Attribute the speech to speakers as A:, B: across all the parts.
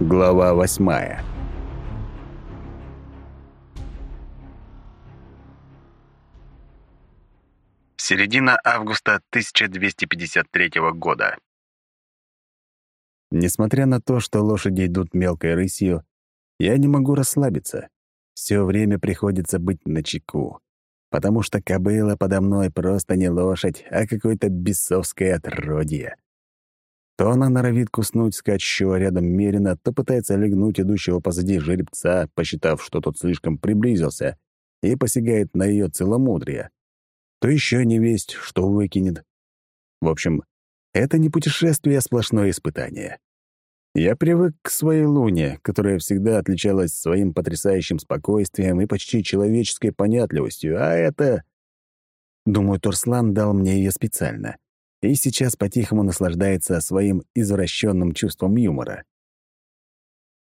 A: Глава восьмая. Середина августа 1253 года. Несмотря на то, что лошади идут мелкой рысью, я не могу расслабиться. Все время приходится быть начеку, потому что кобыла подо мной просто не лошадь, а какое-то бесовское отродье. То она норовит куснуть скачущего рядом Мерина, то пытается легнуть идущего позади жеребца, посчитав, что тот слишком приблизился, и посягает на ее целомудрие. То еще не весть, что выкинет. В общем, это не путешествие, а сплошное испытание. Я привык к своей луне, которая всегда отличалась своим потрясающим спокойствием и почти человеческой понятливостью, а это... Думаю, Турслан дал мне ее специально и сейчас по-тихому наслаждается своим извращенным чувством юмора.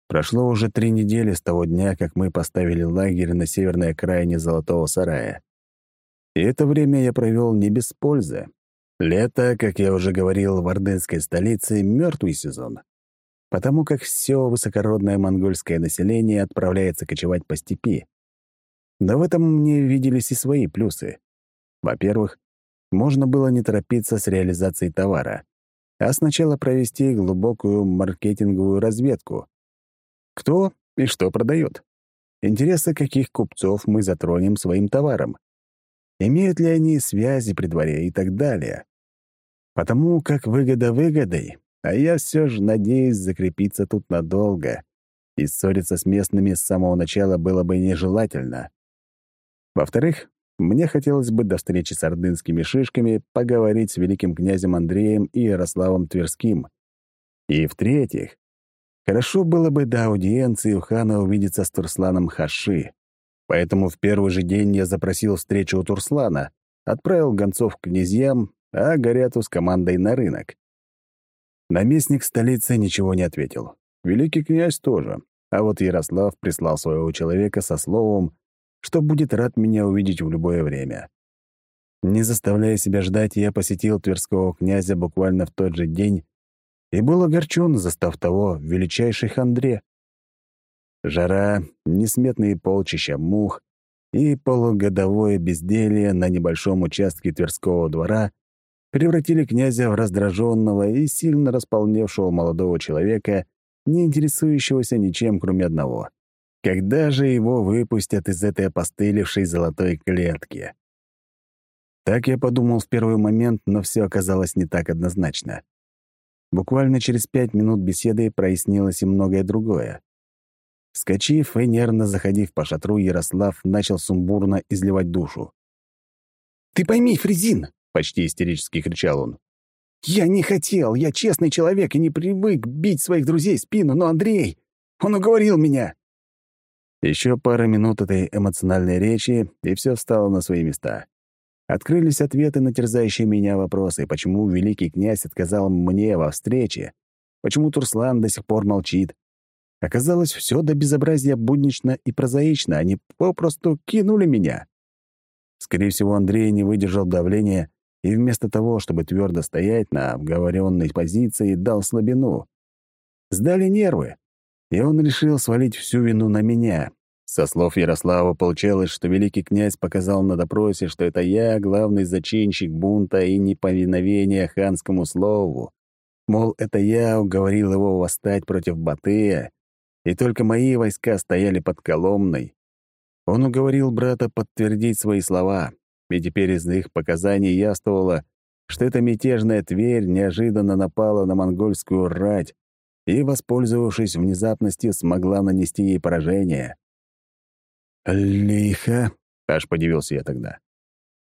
A: Прошло уже три недели с того дня, как мы поставили лагерь на северной окраине Золотого Сарая. И это время я провел не без пользы. Лето, как я уже говорил, в ордынской столице — мертвый сезон, потому как все высокородное монгольское население отправляется кочевать по степи. Но в этом мне виделись и свои плюсы. Во-первых, можно было не торопиться с реализацией товара, а сначала провести глубокую маркетинговую разведку. Кто и что продает? Интересы каких купцов мы затронем своим товаром? Имеют ли они связи при дворе и так далее? Потому как выгода выгодой, а я все же надеюсь закрепиться тут надолго, и ссориться с местными с самого начала было бы нежелательно. Во-вторых, мне хотелось бы до встречи с ордынскими шишками поговорить с великим князем Андреем и Ярославом Тверским. И в-третьих, хорошо было бы до аудиенции у хана увидеться с Турсланом Хаши. Поэтому в первый же день я запросил встречу у Турслана, отправил гонцов к князьям, а Горяту с командой на рынок. Наместник столицы ничего не ответил. Великий князь тоже. А вот Ярослав прислал своего человека со словом, что будет рад меня увидеть в любое время. Не заставляя себя ждать, я посетил Тверского князя буквально в тот же день и был огорчен, застав того в величайшей хандре. Жара, несметные полчища мух и полугодовое безделье на небольшом участке Тверского двора превратили князя в раздраженного и сильно располневшего молодого человека, не интересующегося ничем, кроме одного когда же его выпустят из этой опостылевшей золотой клетки? Так я подумал в первый момент, но все оказалось не так однозначно. Буквально через пять минут беседы прояснилось и многое другое. Скочив и нервно заходив по шатру, Ярослав начал сумбурно изливать душу. «Ты пойми, Фрезин!» — почти истерически кричал он. «Я не хотел, я честный человек и не привык бить своих друзей в спину, но Андрей, он уговорил меня!» Еще пара минут этой эмоциональной речи, и все встало на свои места. Открылись ответы на терзающие меня вопросы, почему великий князь отказал мне во встрече, почему Турслан до сих пор молчит. Оказалось, все до безобразия буднично и прозаично, они попросту кинули меня. Скорее всего, Андрей не выдержал давления и вместо того, чтобы твердо стоять на обговоренной позиции, дал слабину. Сдали нервы, и он решил свалить всю вину на меня. Со слов Ярослава получалось, что великий князь показал на допросе, что это я главный зачинщик бунта и неповиновения ханскому слову. Мол, это я уговорил его восстать против Батыя, и только мои войска стояли под Коломной. Он уговорил брата подтвердить свои слова, и теперь из их показаний яствовало, что эта мятежная Тверь неожиданно напала на монгольскую рать, и, воспользовавшись внезапностью, смогла нанести ей поражение. «Лихо!» — аж подивился я тогда.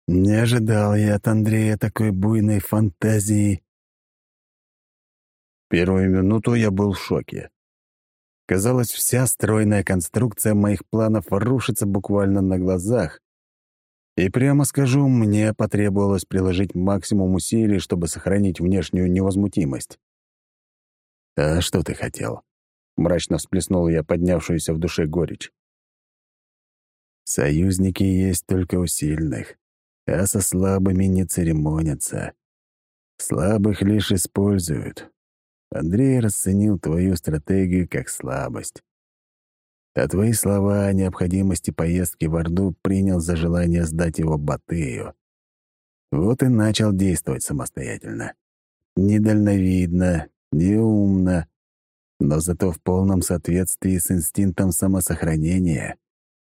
A: «Не ожидал я от Андрея такой буйной фантазии». Первую минуту я был в шоке. Казалось, вся стройная конструкция моих планов рушится буквально на глазах. И прямо скажу, мне потребовалось приложить максимум усилий, чтобы сохранить внешнюю невозмутимость. «А что ты хотел?» — мрачно всплеснул я поднявшуюся в душе горечь. «Союзники есть только у сильных, а со слабыми не церемонятся. Слабых лишь используют. Андрей расценил твою стратегию как слабость. А твои слова о необходимости поездки в Орду принял за желание сдать его Батыю. Вот и начал действовать самостоятельно. Недальновидно, неумно, но зато в полном соответствии с инстинктом самосохранения.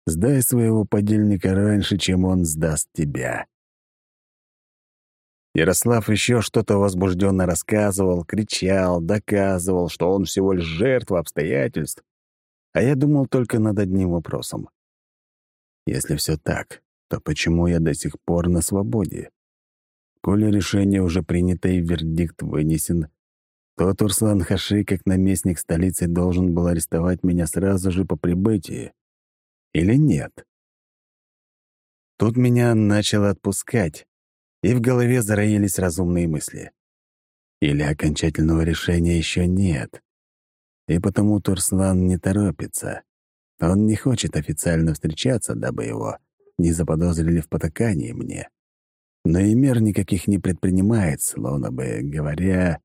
A: Сдай своего подельника раньше, чем он сдаст тебя. Ярослав еще что-то возбужденно рассказывал, кричал, доказывал, что он всего лишь жертва обстоятельств. А я думал только над одним вопросом. Если все так, то почему я до сих пор на свободе? Коли решение уже принято и вердикт вынесен, то Турслан Хаши, как наместник столицы, должен был арестовать меня сразу же по прибытии. Или нет? Тут меня начало отпускать, и в голове зароились разумные мысли. Или окончательного решения еще нет. И потому Турслан не торопится. Он не хочет официально встречаться, дабы его не заподозрили в потакании мне. Но и мер никаких не предпринимает, словно бы говоря...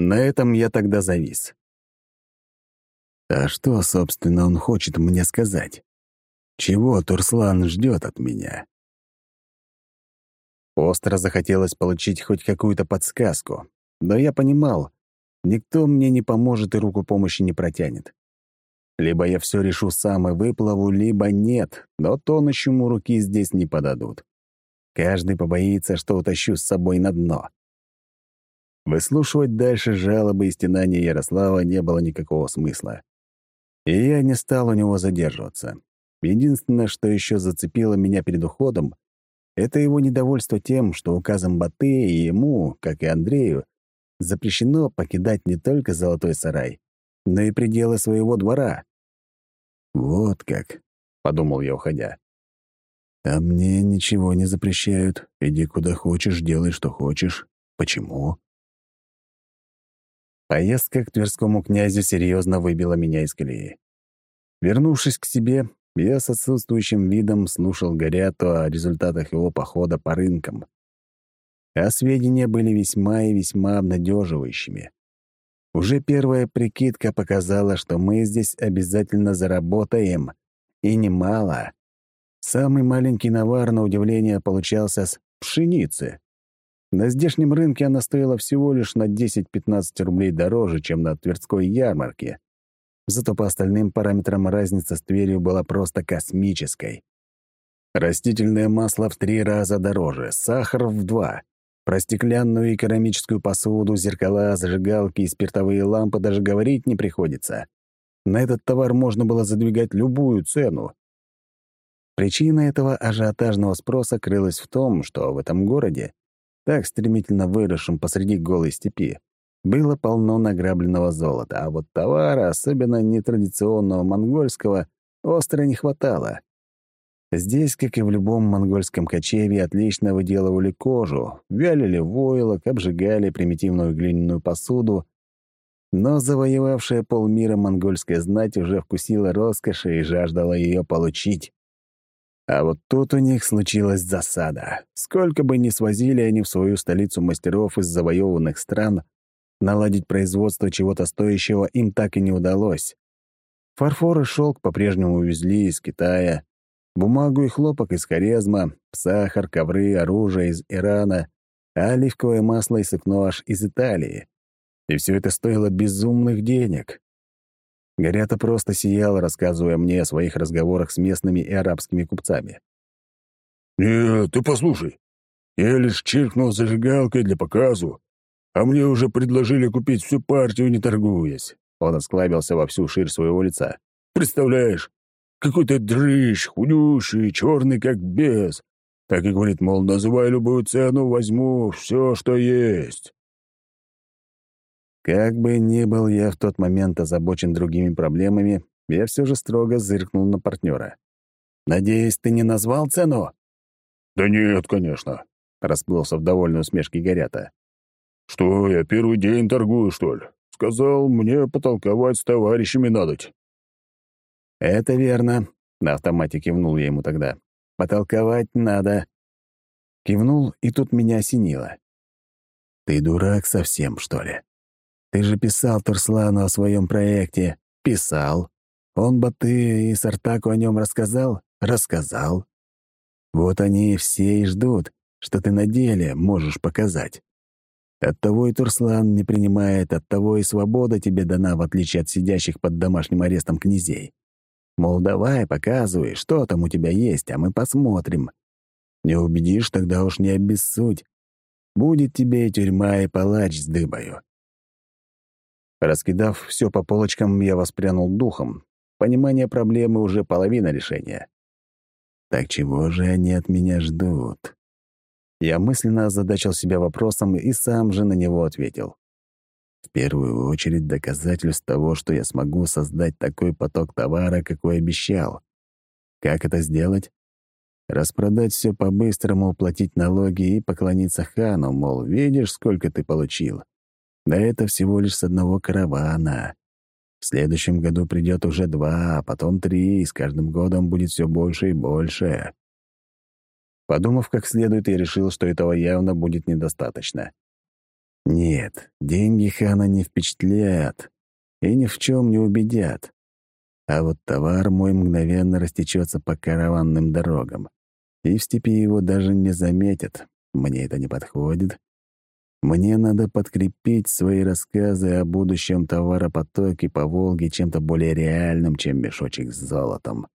A: На этом я тогда завис. А что, собственно, он хочет мне сказать? Чего Турслан ждет от меня? Остро захотелось получить хоть какую-то подсказку, но я понимал, никто мне не поможет и руку помощи не протянет. Либо я все решу сам и выплыву, либо нет, но тонущему руки здесь не подадут. Каждый побоится, что утащу с собой на дно. Выслушивать дальше жалобы и стенания Ярослава не было никакого смысла и я не стал у него задерживаться. Единственное, что еще зацепило меня перед уходом, это его недовольство тем, что указом Баты и ему, как и Андрею, запрещено покидать не только Золотой Сарай, но и пределы своего двора. «Вот как», — подумал я, уходя. «А мне ничего не запрещают. Иди куда хочешь, делай, что хочешь. Почему?» Поездка к Тверскому князю серьезно выбила меня из колеи. Вернувшись к себе, я с отсутствующим видом слушал Горяту о результатах его похода по рынкам. А сведения были весьма и весьма обнадеживающими. Уже первая прикидка показала, что мы здесь обязательно заработаем. И немало. Самый маленький навар, на удивление, получался с пшеницы. На здешнем рынке она стоила всего лишь на 10-15 рублей дороже, чем на Тверской ярмарке. Зато по остальным параметрам разница с Тверью была просто космической. Растительное масло в три раза дороже, сахар в два. Про стеклянную и керамическую посуду, зеркала, зажигалки и спиртовые лампы даже говорить не приходится. На этот товар можно было задвигать любую цену. Причина этого ажиотажного спроса крылась в том, что в этом городе так стремительно выросшим посреди голой степи, было полно награбленного золота, а вот товара, особенно нетрадиционного монгольского, остро не хватало. Здесь, как и в любом монгольском кочевье, отлично выделывали кожу, вялили войлок, обжигали примитивную глиняную посуду, но завоевавшая полмира монгольская знать уже вкусила роскоши и жаждала ее получить. А вот тут у них случилась засада. Сколько бы ни свозили они в свою столицу мастеров из завоеванных стран, наладить производство чего-то стоящего им так и не удалось. Фарфор и шелк по-прежнему увезли из Китая, бумагу и хлопок из Хорезма, сахар, ковры, оружие из Ирана, а оливковое масло и сукно аж из Италии. И все это стоило безумных денег. Горята просто сиял, рассказывая мне о своих разговорах с местными и арабскими купцами.
B: «Нет, ты послушай. Я лишь чиркнул зажигалкой для показу, а мне уже предложили купить всю партию, не торгуясь».
A: Он осклабился во всю ширь своего лица.
B: «Представляешь, какой-то дрыщ, худющий, черный как бес. Так и говорит, мол, называй любую цену, возьму все, что есть».
A: Как бы ни был я в тот момент озабочен другими проблемами, я все же строго зыркнул на партнера. «Надеюсь, ты не назвал цену?»
B: «Да нет, конечно», — расплылся в довольной усмешке Горята. «Что, я первый день торгую, что ли? Сказал, мне потолковать с товарищами надоть».
A: «Это верно», — на автомате кивнул я ему тогда. «Потолковать надо». Кивнул, и тут меня осенило. «Ты дурак совсем, что ли? Ты же писал Турслану о своем проекте. Писал. Он бы ты и Сартаку о нем рассказал? Рассказал. Вот они все и ждут, что ты на деле можешь показать. Оттого и Турслан не принимает, оттого и свобода тебе дана, в отличие от сидящих под домашним арестом князей. Мол, давай, показывай, что там у тебя есть, а мы посмотрим. Не убедишь, тогда уж не обессудь. Будет тебе и тюрьма, и палач с дыбою. Раскидав все по полочкам, я воспрянул духом. Понимание проблемы уже половина решения. Так чего же они от меня ждут? Я мысленно озадачил себя вопросом и сам же на него ответил. В первую очередь доказательств того, что я смогу создать такой поток товара, какой обещал. Как это сделать? Распродать все по-быстрому, платить налоги и поклониться хану, мол, видишь, сколько ты получил. Да это всего лишь с одного каравана. В следующем году придет уже два, а потом три, и с каждым годом будет все больше и больше. Подумав как следует, я решил, что этого явно будет недостаточно. Нет, деньги хана не впечатлят и ни в чем не убедят. А вот товар мой мгновенно растечется по караванным дорогам. И в степи его даже не заметят. Мне это не подходит. Мне надо подкрепить свои рассказы о будущем товаропотоке по Волге чем-то более реальным, чем мешочек с золотом.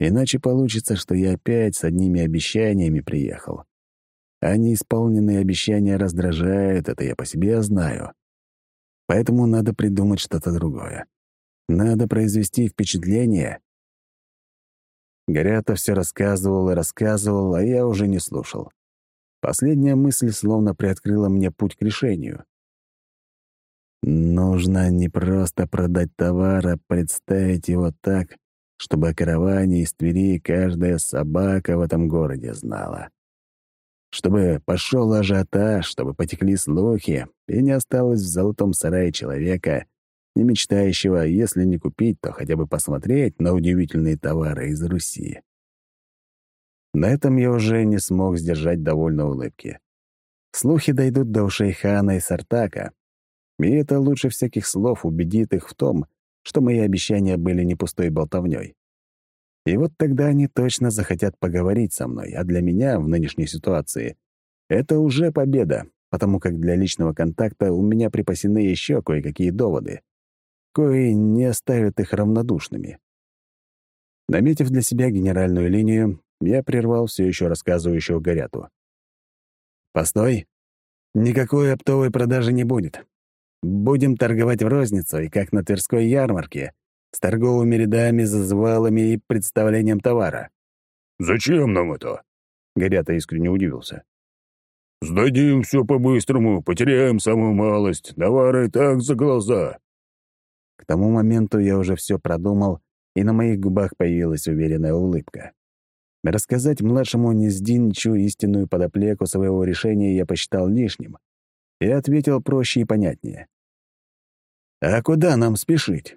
A: Иначе получится, что я опять с одними обещаниями приехал. А неисполненные обещания раздражают, это я по себе знаю. Поэтому надо придумать что-то другое. Надо произвести впечатление. Горято все рассказывал и рассказывал, а я уже не слушал. Последняя мысль словно приоткрыла мне путь к решению. Нужно не просто продать товар, а представить его так, чтобы о караване из Твери каждая собака в этом городе знала. Чтобы пошел ажиотаж, чтобы потекли слухи, и не осталось в золотом сарае человека, не мечтающего, если не купить, то хотя бы посмотреть на удивительные товары из Руси. На этом я уже не смог сдержать довольно улыбки. Слухи дойдут до ушей хана и Сартака, и это лучше всяких слов убедит их в том, что мои обещания были не пустой болтовнёй. И вот тогда они точно захотят поговорить со мной, а для меня в нынешней ситуации это уже победа, потому как для личного контакта у меня припасены еще кое-какие доводы, кои не оставят их равнодушными. Наметив для себя генеральную линию, я прервал все еще рассказывающего Горяту. «Постой! Никакой оптовой продажи не будет. Будем торговать в розницу и как на Тверской ярмарке, с торговыми рядами, зазывалами и представлением товара.
B: «Зачем нам это?»
A: — Горята искренне удивился.
B: «Сдадим все по-быстрому, потеряем самую малость, товары так за глаза».
A: К тому моменту я уже все продумал, и на моих губах появилась уверенная улыбка. Рассказать младшему Нездинчу истинную подоплеку своего решения я посчитал лишним и ответил проще и понятнее. «А куда нам спешить?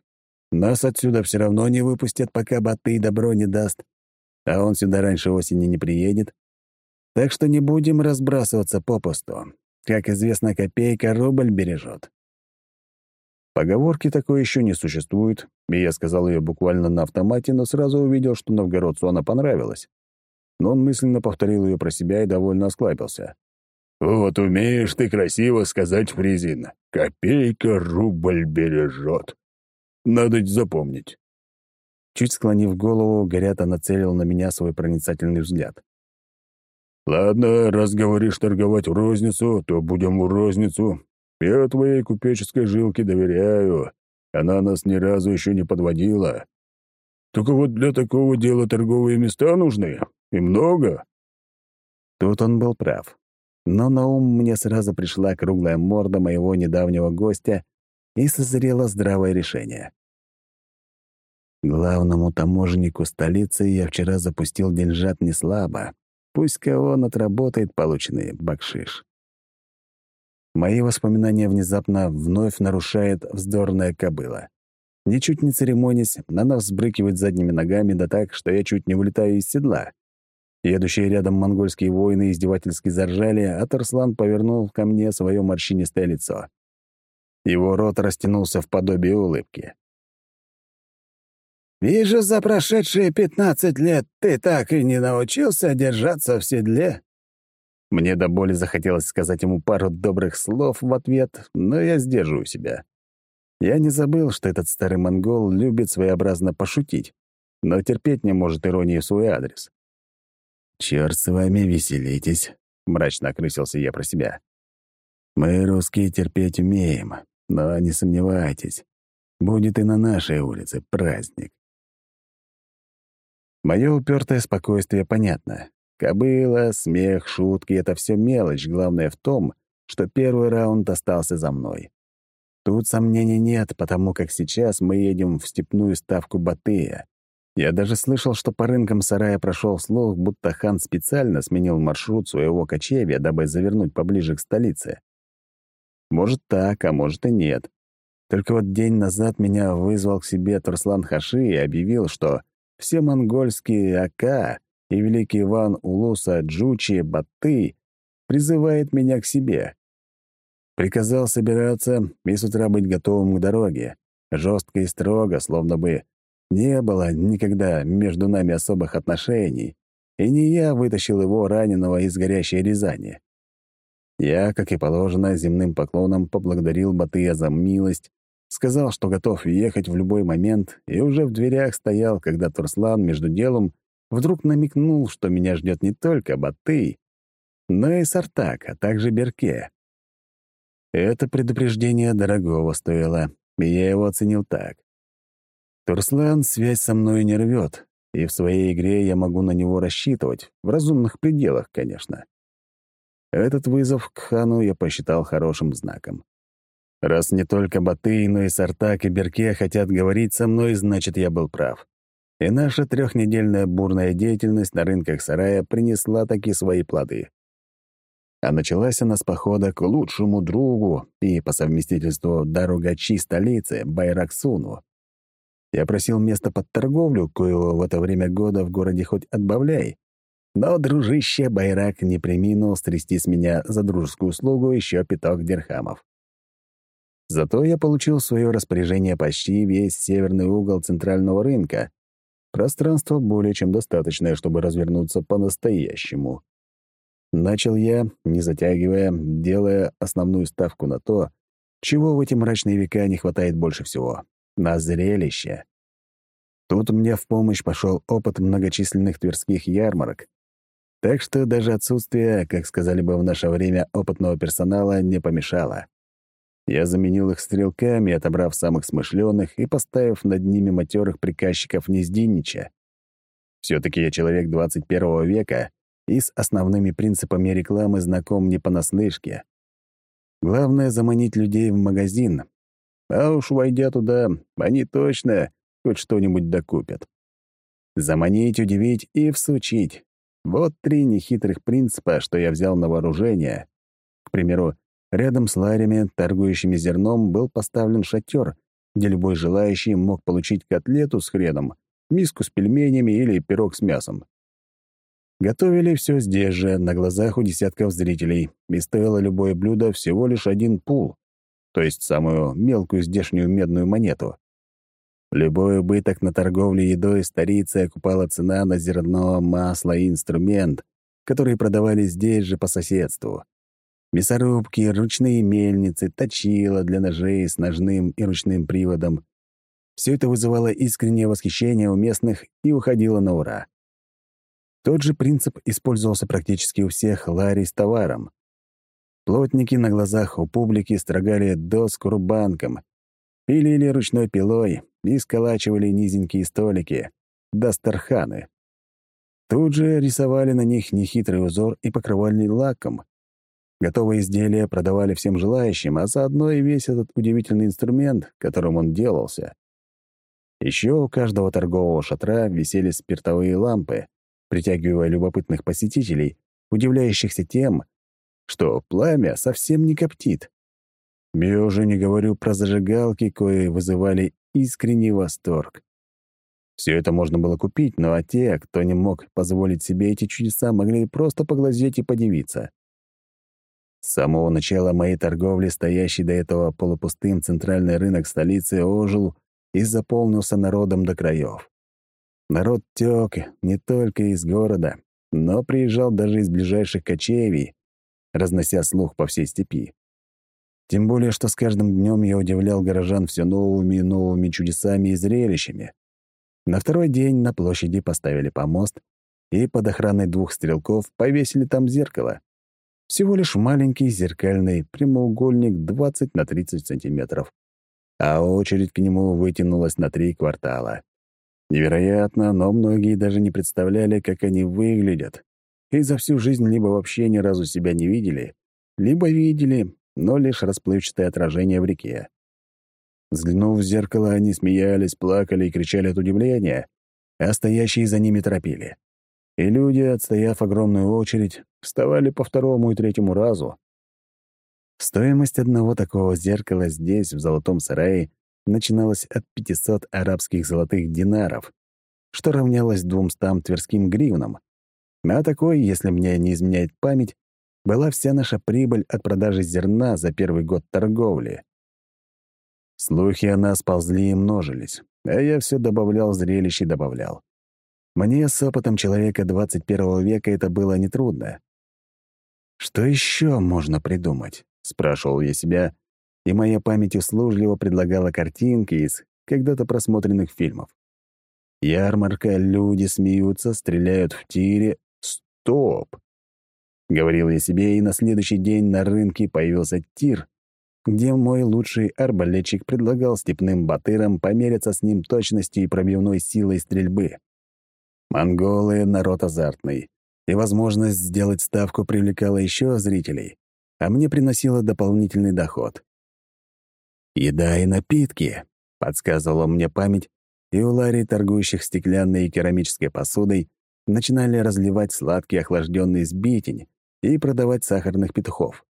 A: Нас отсюда все равно не выпустят, пока Батый добро не даст, а он сюда раньше осени не приедет. Так что не будем разбрасываться попусту. Как известно, копейка рубль бережет». Поговорки такой еще не существует, и я сказал ее буквально на автомате, но сразу увидел, что новгородцу она понравилась. Но он мысленно повторил ее про себя и довольно осклабился.
B: «Вот умеешь ты красиво сказать, Фризин. Копейка рубль бережет. Надо запомнить».
A: Чуть склонив голову, Горята нацелил на меня свой проницательный взгляд.
B: «Ладно, раз говоришь торговать в розницу, то будем в розницу. Я твоей купеческой жилке доверяю. Она нас ни разу еще не подводила. Только вот для такого дела торговые места нужны. И много».
A: Тут он был прав. Но на ум мне сразу пришла круглая морда моего недавнего гостя и созрело здравое решение. Главному таможеннику столицы я вчера запустил деньжат не слабо. Пусть-ка он отработает полученный бакшиш. Мои воспоминания внезапно вновь нарушает вздорная кобыла. Ничуть не церемонясь, она взбрыкивает задними ногами да так, что я чуть не вылетаю из седла. Едущие рядом монгольские воины издевательски заржали, а Тарслан повернул ко мне свое морщинистое лицо. Его рот растянулся в подобие улыбки. «Вижу, за прошедшие пятнадцать лет ты так и не научился держаться в седле». Мне до боли захотелось сказать ему пару добрых слов в ответ, но я сдерживаю себя. Я не забыл, что этот старый монгол любит своеобразно пошутить, но терпеть не может иронии в свой адрес. «Чёрт с вами, веселитесь», — мрачно окрысился я про себя. «Мы, русские, терпеть умеем, но не сомневайтесь, будет и на нашей улице праздник». Мое упертое спокойствие понятно. Кобыла, смех, шутки — это все мелочь, главное в том, что первый раунд остался за мной. Тут сомнений нет, потому как сейчас мы едем в степную ставку Батыя. Я даже слышал, что по рынкам сарая прошел слух, будто хан специально сменил маршрут своего кочевья, дабы завернуть поближе к столице. Может так, а может и нет. Только вот день назад меня вызвал к себе Турслан Хаши и объявил, что все монгольские Ака и великий Иван Улуса Джучи Баты призывает меня к себе. Приказал собираться и с утра быть готовым к дороге, жестко и строго, словно бы не было никогда между нами особых отношений, и не я вытащил его раненого из горящей Рязани. Я, как и положено, земным поклоном поблагодарил Батыя за милость, сказал, что готов ехать в любой момент, и уже в дверях стоял, когда Турслан между делом вдруг намекнул, что меня ждет не только Батый, но и Сартак, а также Берке. Это предупреждение дорогого стоило, и я его оценил так. Турслан связь со мной не рвет, и в своей игре я могу на него рассчитывать, в разумных пределах, конечно. Этот вызов к хану я посчитал хорошим знаком. Раз не только Батый, но и Сартак и Берке хотят говорить со мной, значит, я был прав. И наша трехнедельная бурная деятельность на рынках сарая принесла таки свои плоды. А началась она с похода к лучшему другу и, по совместительству, дорогачи столицы, Байраксуну. Я просил место под торговлю, коего в это время года в городе хоть отбавляй. Но дружище Байрак не приминул стрясти с меня за дружескую услугу еще пяток дирхамов. Зато я получил в свое распоряжение почти весь северный угол центрального рынка. Пространство более чем достаточное, чтобы развернуться по-настоящему. Начал я, не затягивая, делая основную ставку на то, чего в эти мрачные века не хватает больше всего на зрелище. Тут мне в помощь пошел опыт многочисленных тверских ярмарок. Так что даже отсутствие, как сказали бы в наше время, опытного персонала не помешало. Я заменил их стрелками, отобрав самых смышленых и поставив над ними матерых приказчиков Нездиннича. Все-таки я человек 21 века и с основными принципами рекламы знаком не понаслышке. Главное — заманить людей в магазин, а уж войдя туда, они точно хоть что-нибудь докупят. Заманить, удивить и всучить. Вот три нехитрых принципа, что я взял на вооружение. К примеру, рядом с ларями, торгующими зерном, был поставлен шатер, где любой желающий мог получить котлету с хреном, миску с пельменями или пирог с мясом. Готовили все здесь же, на глазах у десятков зрителей, и стоило любое блюдо всего лишь один пул то есть самую мелкую здешнюю медную монету. Любой убыток на торговле едой старицы окупала цена на зерно, масло и инструмент, которые продавали здесь же по соседству. Мясорубки, ручные мельницы, точила для ножей с ножным и ручным приводом. Все это вызывало искреннее восхищение у местных и уходило на ура. Тот же принцип использовался практически у всех ларей с товаром. Плотники на глазах у публики строгали доску рубанком, пилили ручной пилой и сколачивали низенькие столики, дастарханы. Тут же рисовали на них нехитрый узор и покрывали лаком. Готовые изделия продавали всем желающим, а заодно и весь этот удивительный инструмент, которым он делался. Еще у каждого торгового шатра висели спиртовые лампы, притягивая любопытных посетителей, удивляющихся тем, что пламя совсем не коптит. Я уже не говорю про зажигалки, кои вызывали искренний восторг. Все это можно было купить, но а те, кто не мог позволить себе эти чудеса, могли просто поглазеть и подивиться. С самого начала моей торговли, стоящий до этого полупустым центральный рынок столицы, ожил и заполнился народом до краев. Народ тёк не только из города, но приезжал даже из ближайших кочевий, разнося слух по всей степи. Тем более, что с каждым днем я удивлял горожан все новыми и новыми чудесами и зрелищами. На второй день на площади поставили помост и под охраной двух стрелков повесили там зеркало. Всего лишь маленький зеркальный прямоугольник 20 на 30 сантиметров, а очередь к нему вытянулась на три квартала. Невероятно, но многие даже не представляли, как они выглядят. И за всю жизнь либо вообще ни разу себя не видели, либо видели, но лишь расплывчатое отражение в реке. Взглянув в зеркало, они смеялись, плакали и кричали от удивления, а стоящие за ними торопили. И люди, отстояв огромную очередь, вставали по второму и третьему разу. Стоимость одного такого зеркала здесь, в Золотом Сарае, начиналась от 500 арабских золотых динаров, что равнялось 200 тверским гривнам. А такой, если мне не изменяет память, была вся наша прибыль от продажи зерна за первый год торговли. Слухи о нас ползли и множились, а я все добавлял зрелищ и добавлял. Мне с опытом человека 21 века это было нетрудно. «Что еще можно придумать?» — спрашивал я себя, и моя память услужливо предлагала картинки из когда-то просмотренных фильмов. Ярмарка, люди смеются, стреляют в тире. Стоп! Говорил я себе, и на следующий день на рынке появился тир, где мой лучший арбалетчик предлагал степным батырам помериться с ним точностью и пробивной силой стрельбы. Монголы — народ азартный, и возможность сделать ставку привлекала еще зрителей, а мне приносила дополнительный доход. «Еда и напитки», — подсказывала мне память, и у Ларри, торгующих стеклянной и керамической посудой, начинали разливать сладкий охлажденный сбитень и продавать сахарных петухов.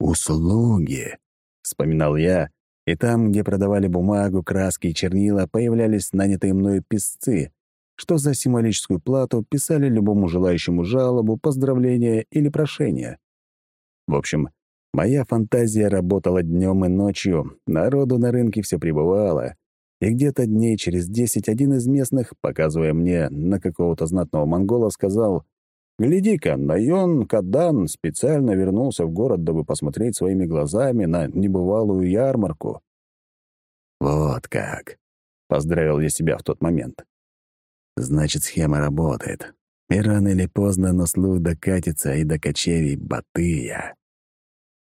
A: «Услуги», — вспоминал я, и там, где продавали бумагу, краски и чернила, появлялись нанятые мною писцы, что за символическую плату писали любому желающему жалобу, поздравления или прошения. В общем, Моя фантазия работала днем и ночью, народу на рынке все прибывало, и где-то дней через десять один из местных, показывая мне на какого-то знатного монгола, сказал «Гляди-ка, Найон Кадан специально вернулся в город, дабы посмотреть своими глазами на небывалую ярмарку». «Вот как!» — поздравил я себя в тот момент. «Значит, схема работает. И рано или поздно, но слух докатится и до кочевий Батыя».